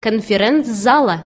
конференц-зала.